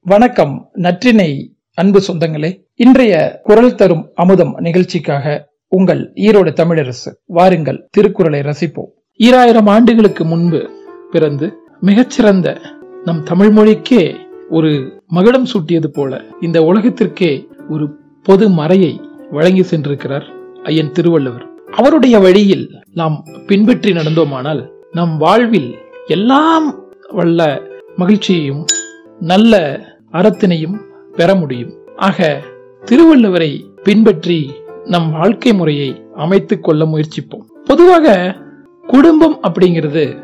வணக்கம் நற்றினை அன்பு சொந்தங்களே. இன்றைய குரல் தரும் அமுதம் நிகழ்ச்சிக்காக உங்கள் ஈரோடு தமிழரசு வாருங்கள் திருக்குறளை ரசிப்போம். ஈராயிரம் ஆண்டுகளுக்கு முன்பு பிறந்து மிகச்சிறந்த நம் தமிழ் மொழிக்கே ஒரு மகுடம் சூட்டியது போல இந்த உலகத்திற்கே ஒரு பொது மறையை வழங்கி சென்றிருக்கிறார் ஐயன் திருவள்ளுவர். அவருடைய வழியில் நாம் பின்பற்றி நடந்தோமானால் நம் வாழ்வில் எல்லாம் வல்ல மகிழ்ச்சியையும் நல்ல அறத்தினையும் பெற முடியும். ஆக திருவள்ளுவரை பின்பற்றி நம் வாழ்க்கை முறையை அமைத்துக் கொள்ள முயற்சிப்போம். பொதுவாக குடும்பம் அப்படிங்கிறது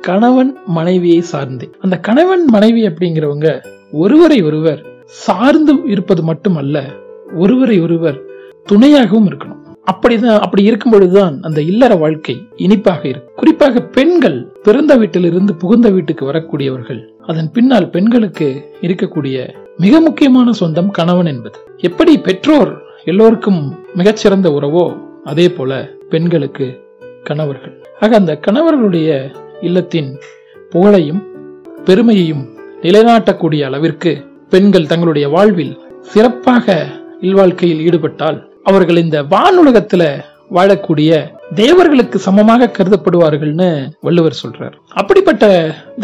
கணவன் மனைவியை சார்ந்து. அந்த கணவன் மனைவி அப்படிங்கிறவங்க ஒருவரை ஒருவர் சார்ந்து இருப்பது மட்டுமல்ல ஒருவரை ஒருவர் துணையாகவும் இருக்கணும். அப்படிதான் அப்படி இருக்கும் பொழுதுதான் அந்த இல்லற வாழ்க்கை இனிப்பாக இருக்கும் குறிப்பாக பெண்கள் பிறந்த வீட்டிலிருந்து புகுந்த வீட்டுக்கு வரக்கூடியவர்கள் அதன் பின்னால் பெண்களுக்கு இருக்கக்கூடிய மிக முக்கியமான சொந்தம் கணவன் என்பது. எப்படி பெற்றோர் எல்லோருக்கும் மிகச்சிறந்த உறவோ அதே போல பெண்களுக்கு கணவர்கள். ஆக அந்த கணவர்களுடைய இல்லத்தின் புகழையும் பெருமையையும் நிலைநாட்டக்கூடிய அளவிற்கு பெண்கள் தங்களுடைய வாழ்வில் சிறப்பாக இல்வாழ்க்கையில் ஈடுபட்டால் அவர்கள் இந்த வானுலகத்துல வாழக்கூடிய தேவர்களுக்கு சமமாக கருதப்படுவார்கள்னு வள்ளுவர் சொல்றார். அப்படிப்பட்ட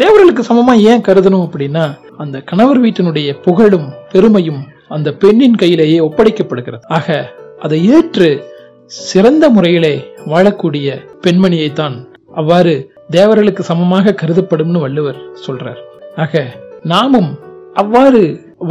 தேவர்களுக்கு சமமா ஏன் கருதணும் அப்படின்னா அந்த கணவர் வீட்டினுடைய புகழும் பெருமையும் அந்த பெண்ணின் கையிலேயே ஒப்படைக்கப்படுகிறது. ஆக அதை ஏற்று சிறந்த முறையிலே வாழக்கூடிய பெண்மணியை தான் அவ்வாறு தேவர்களுக்கு சமமாக கருதப்படும்னு வள்ளுவர் சொல்றார். ஆக நாமும் அவ்வாறு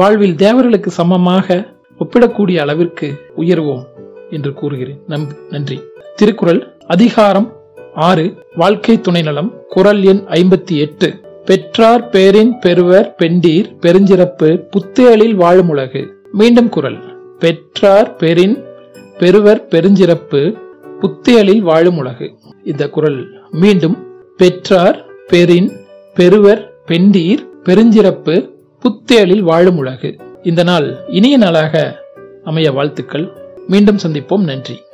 வாழ்வில் தேவர்களுக்கு சமமாக ஒப்பிடக்கூடிய அளவிற்கு உயர்வோம் என்று கூறுகிறேன். நன்றி. திருக்குறள் அதிகாரம் ஆறு வாழ்க்கை துணை நலம் குரல் எண் ஐம்பத்தி எட்டு. பெற்றார் பேரின் பெருவர் பெண்டீர் பெருஞ்சிறப்பு புத்தேளில் வாழும் உலகு. மீண்டும் குரல். பெற்றார் பெரின் பெருவர் பெருஞ்சிறப்பு புத்தேளில் வாழும் உலகு. இந்த குரல். மீண்டும். பெற்றார் பெரின் பெருவர் பெண்டீர் பெருஞ்சிறப்பு புத்தேளில் வாழும் உலகு. இந்த நாள் இனிய நாளாக அமைய வாழ்த்துக்கள். மீண்டும் சந்திப்போம். நன்றி.